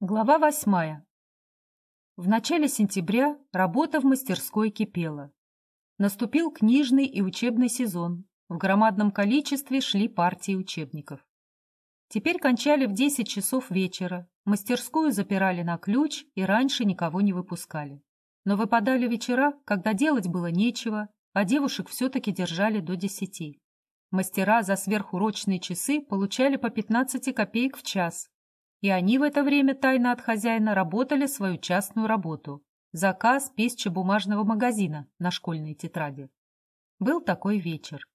Глава восьмая. В начале сентября работа в мастерской кипела. Наступил книжный и учебный сезон. В громадном количестве шли партии учебников. Теперь кончали в 10 часов вечера, мастерскую запирали на ключ и раньше никого не выпускали. Но выпадали вечера, когда делать было нечего, а девушек все-таки держали до 10. Мастера за сверхурочные часы получали по 15 копеек в час, и они в это время тайно от хозяина работали свою частную работу – заказ пищебумажного магазина на школьной тетради. Был такой вечер.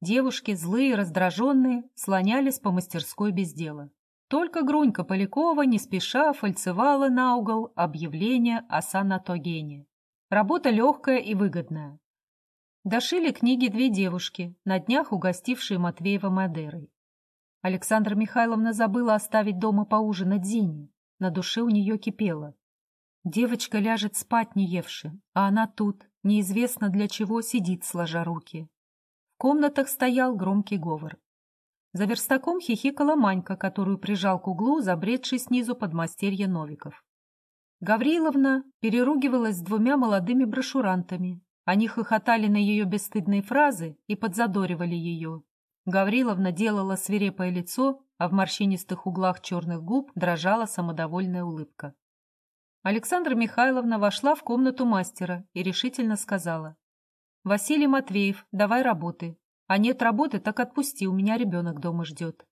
Девушки, злые, раздраженные, слонялись по мастерской без дела. Только Грунька Полякова не спеша фальцевала на угол объявление о санатогене. Работа легкая и выгодная. Дошили книги две девушки, на днях угостившие Матвеева Мадерой. Александра Михайловна забыла оставить дома поужинать Зине. На душе у нее кипело. Девочка ляжет спать не евши, а она тут, неизвестно для чего, сидит, сложа руки. В комнатах стоял громкий говор. За верстаком хихикала Манька, которую прижал к углу забредший снизу подмастерье Новиков. Гавриловна переругивалась с двумя молодыми брошюрантами. Они хохотали на ее бесстыдные фразы и подзадоривали ее. Гавриловна делала свирепое лицо, а в морщинистых углах черных губ дрожала самодовольная улыбка. Александра Михайловна вошла в комнату мастера и решительно сказала. «Василий Матвеев, давай работы. А нет работы, так отпусти, у меня ребенок дома ждет».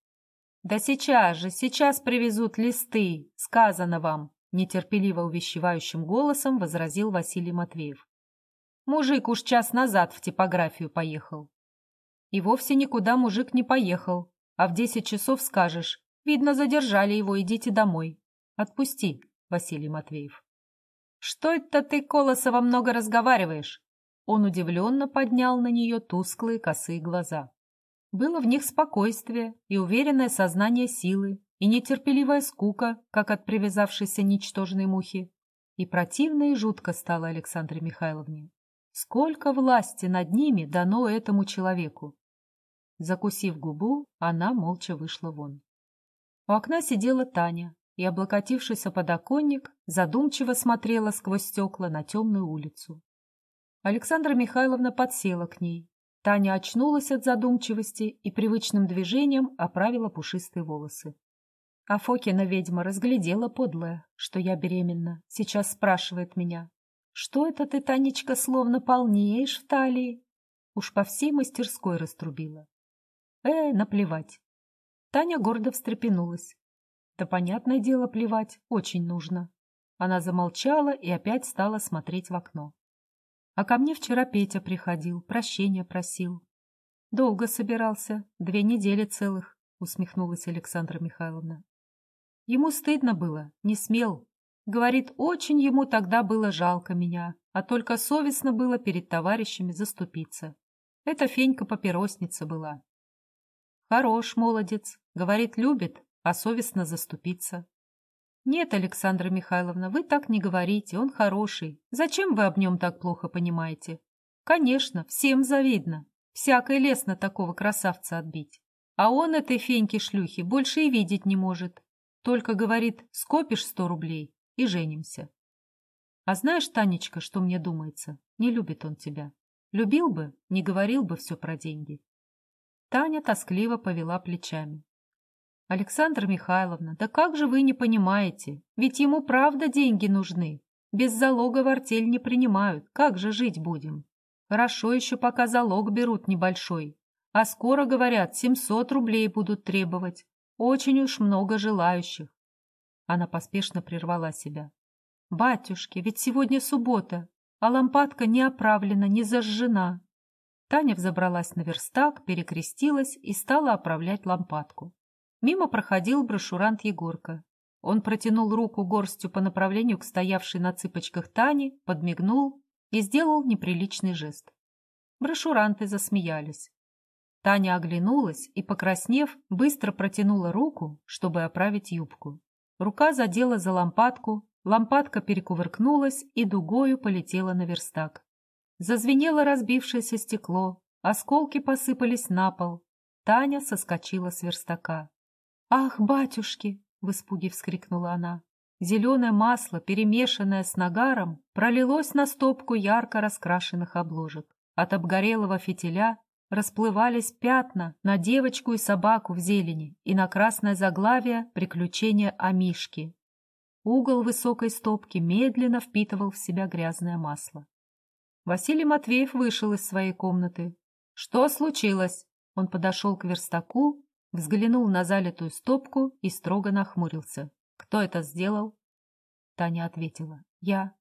«Да сейчас же, сейчас привезут листы, сказано вам», нетерпеливо увещевающим голосом возразил Василий Матвеев. «Мужик уж час назад в типографию поехал. И вовсе никуда мужик не поехал, а в десять часов скажешь, видно, задержали его, идите домой. Отпусти, Василий Матвеев. Что это ты, Колосова, много разговариваешь? Он удивленно поднял на нее тусклые косые глаза. Было в них спокойствие и уверенное сознание силы, и нетерпеливая скука, как от привязавшейся ничтожной мухи. И противно и жутко стало Александре Михайловне. Сколько власти над ними дано этому человеку? Закусив губу, она молча вышла вон. У окна сидела Таня и, облокотившись о подоконник, задумчиво смотрела сквозь стекла на темную улицу. Александра Михайловна подсела к ней. Таня очнулась от задумчивости и привычным движением оправила пушистые волосы. А Фокина ведьма разглядела подлая, что я беременна. Сейчас спрашивает меня, что это ты, Танечка, словно полнеешь в талии? Уж по всей мастерской раструбила. Э, наплевать. Таня гордо встрепенулась. Да, понятное дело, плевать очень нужно. Она замолчала и опять стала смотреть в окно. А ко мне вчера Петя приходил, прощения просил. Долго собирался, две недели целых, усмехнулась Александра Михайловна. Ему стыдно было, не смел. Говорит, очень ему тогда было жалко меня, а только совестно было перед товарищами заступиться. Это Фенька-папиросница была. Хорош молодец, говорит, любит, а совестно заступиться. Нет, Александра Михайловна, вы так не говорите, он хороший. Зачем вы об нем так плохо понимаете? Конечно, всем завидно. Всякой лестно такого красавца отбить. А он этой феньки-шлюхи больше и видеть не может. Только говорит, скопишь сто рублей и женимся. А знаешь, Танечка, что мне думается? Не любит он тебя. Любил бы, не говорил бы все про деньги. Таня тоскливо повела плечами. «Александра Михайловна, да как же вы не понимаете? Ведь ему правда деньги нужны. Без залога в артель не принимают. Как же жить будем? Хорошо еще, пока залог берут небольшой. А скоро, говорят, 700 рублей будут требовать. Очень уж много желающих». Она поспешно прервала себя. «Батюшки, ведь сегодня суббота, а лампадка не оправлена, не зажжена. Таня взобралась на верстак, перекрестилась и стала оправлять лампадку. Мимо проходил брошюрант Егорка. Он протянул руку горстью по направлению к стоявшей на цыпочках Тане, подмигнул и сделал неприличный жест. Брошюранты засмеялись. Таня оглянулась и, покраснев, быстро протянула руку, чтобы оправить юбку. Рука задела за лампадку, лампадка перекувыркнулась и дугою полетела на верстак. Зазвенело разбившееся стекло, осколки посыпались на пол. Таня соскочила с верстака. «Ах, батюшки!» — в испуге вскрикнула она. Зеленое масло, перемешанное с нагаром, пролилось на стопку ярко раскрашенных обложек. От обгорелого фитиля расплывались пятна на девочку и собаку в зелени и на красное заглавие «Приключения Амишки». Угол высокой стопки медленно впитывал в себя грязное масло. Василий Матвеев вышел из своей комнаты. «Что случилось?» Он подошел к верстаку, взглянул на залитую стопку и строго нахмурился. «Кто это сделал?» Таня ответила. «Я».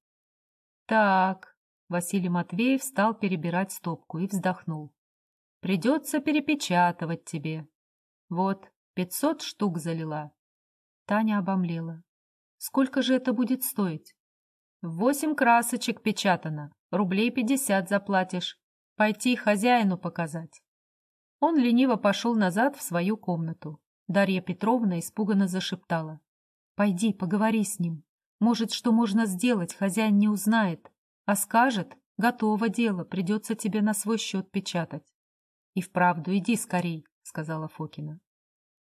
«Так». Василий Матвеев стал перебирать стопку и вздохнул. Придется перепечатывать тебе. Вот, пятьсот штук залила. Таня обомлела. Сколько же это будет стоить? Восемь красочек печатано. Рублей пятьдесят заплатишь. Пойти хозяину показать. Он лениво пошел назад в свою комнату. Дарья Петровна испуганно зашептала. «Пойди, поговори с ним. Может, что можно сделать, хозяин не узнает. А скажет, готово дело, придется тебе на свой счет печатать. «И вправду, иди скорей», — сказала Фокина.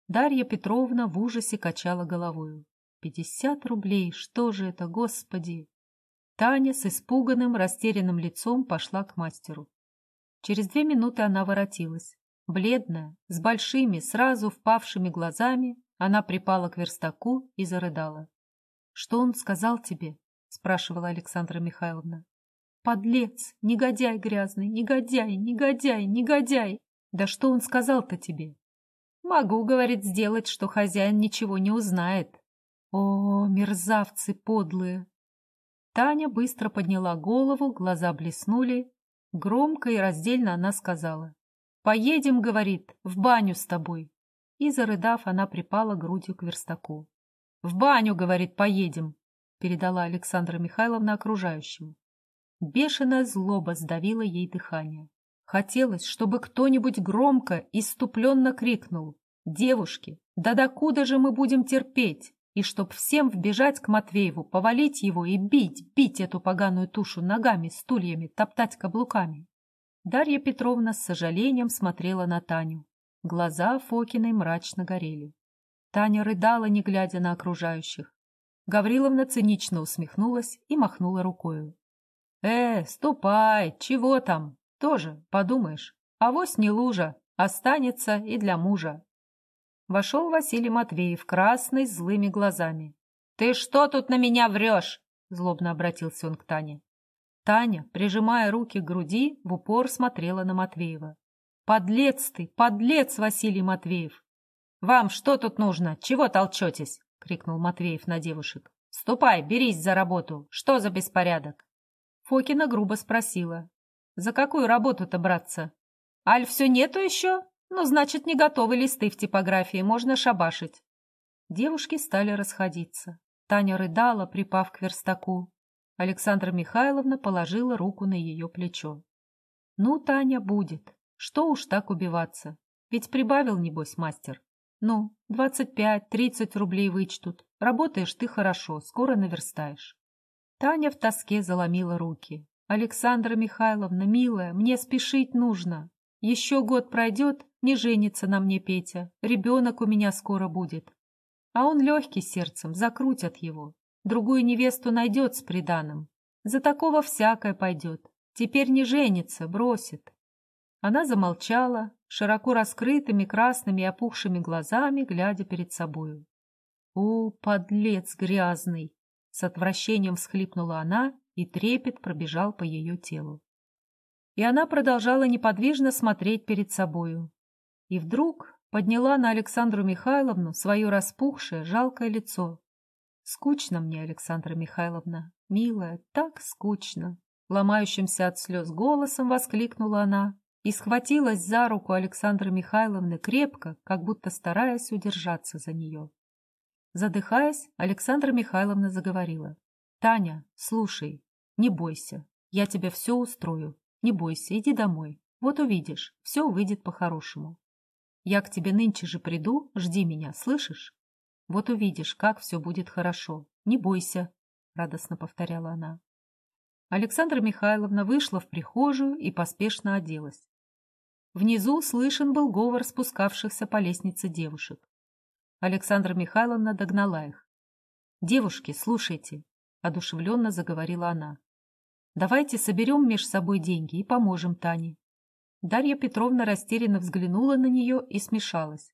Дарья Петровна в ужасе качала головою. «Пятьдесят рублей! Что же это, господи!» Таня с испуганным, растерянным лицом пошла к мастеру. Через две минуты она воротилась. Бледная, с большими, сразу впавшими глазами, она припала к верстаку и зарыдала. «Что он сказал тебе?» — спрашивала Александра Михайловна. «Подлец! Негодяй грязный! Негодяй! Негодяй! Негодяй!» Да что он сказал-то тебе? Могу, говорит, сделать, что хозяин ничего не узнает. О, мерзавцы подлые! Таня быстро подняла голову, глаза блеснули. Громко и раздельно она сказала. «Поедем, — говорит, — в баню с тобой». И, зарыдав, она припала грудью к верстаку. «В баню, — говорит, — поедем», — передала Александра Михайловна окружающему. Бешеная злоба сдавила ей дыхание. Хотелось, чтобы кто-нибудь громко, иступленно крикнул «Девушки, да докуда же мы будем терпеть?» И чтоб всем вбежать к Матвееву, повалить его и бить, бить эту поганую тушу ногами, стульями, топтать каблуками. Дарья Петровна с сожалением смотрела на Таню. Глаза Фокиной мрачно горели. Таня рыдала, не глядя на окружающих. Гавриловна цинично усмехнулась и махнула рукою. «Э, ступай, чего там? Тоже, подумаешь, авось не лужа, останется и для мужа. Вошел Василий Матвеев, красный, злыми глазами. «Ты что тут на меня врешь?» — злобно обратился он к Тане. Таня, прижимая руки к груди, в упор смотрела на Матвеева. «Подлец ты, подлец, Василий Матвеев!» «Вам что тут нужно? Чего толчетесь?» — крикнул Матвеев на девушек. «Ступай, берись за работу! Что за беспорядок?» Фокина грубо спросила. За какую работу-то браться? Аль все нету еще? Ну, значит, не готовы листы в типографии, можно шабашить. Девушки стали расходиться. Таня рыдала, припав к верстаку. Александра Михайловна положила руку на ее плечо. «Ну, Таня, будет. Что уж так убиваться? Ведь прибавил, небось, мастер. Ну, двадцать пять, тридцать рублей вычтут. Работаешь ты хорошо, скоро наверстаешь». Таня в тоске заломила руки. «Александра Михайловна, милая, мне спешить нужно. Еще год пройдет, не женится на мне Петя. Ребенок у меня скоро будет. А он легкий сердцем, закрутят его. Другую невесту найдет с приданым. За такого всякое пойдет. Теперь не женится, бросит». Она замолчала, широко раскрытыми красными и опухшими глазами, глядя перед собою. «О, подлец грязный!» С отвращением всхлипнула она и трепет пробежал по ее телу. И она продолжала неподвижно смотреть перед собою. И вдруг подняла на Александру Михайловну свое распухшее, жалкое лицо. «Скучно мне, Александра Михайловна, милая, так скучно!» Ломающимся от слез голосом воскликнула она и схватилась за руку Александры Михайловны крепко, как будто стараясь удержаться за нее. Задыхаясь, Александра Михайловна заговорила. «Таня, слушай, не бойся, я тебе все устрою. Не бойся, иди домой. Вот увидишь, все выйдет по-хорошему. Я к тебе нынче же приду, жди меня, слышишь? Вот увидишь, как все будет хорошо. Не бойся, — радостно повторяла она. Александра Михайловна вышла в прихожую и поспешно оделась. Внизу слышен был говор спускавшихся по лестнице девушек. Александра Михайловна догнала их. «Девушки, слушайте», — одушевленно заговорила она. «Давайте соберем меж собой деньги и поможем Тане». Дарья Петровна растерянно взглянула на нее и смешалась.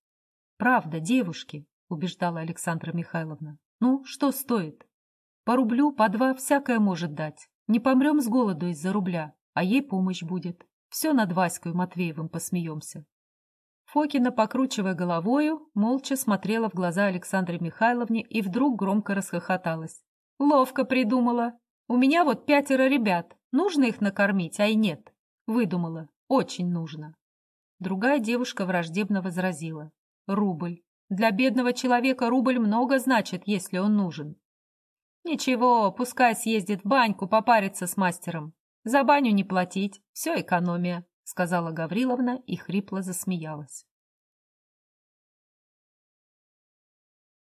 «Правда, девушки», — убеждала Александра Михайловна. «Ну, что стоит? По рублю, по два всякое может дать. Не помрем с голоду из-за рубля, а ей помощь будет. Все над Васькой Матвеевым посмеемся». Фокина, покручивая головою, молча смотрела в глаза Александре Михайловне и вдруг громко расхохоталась. «Ловко придумала. У меня вот пятеро ребят. Нужно их накормить, а и нет. Выдумала. Очень нужно». Другая девушка враждебно возразила. «Рубль. Для бедного человека рубль много значит, если он нужен». «Ничего, пускай съездит в баньку попариться с мастером. За баню не платить, все экономия», — сказала Гавриловна и хрипло засмеялась.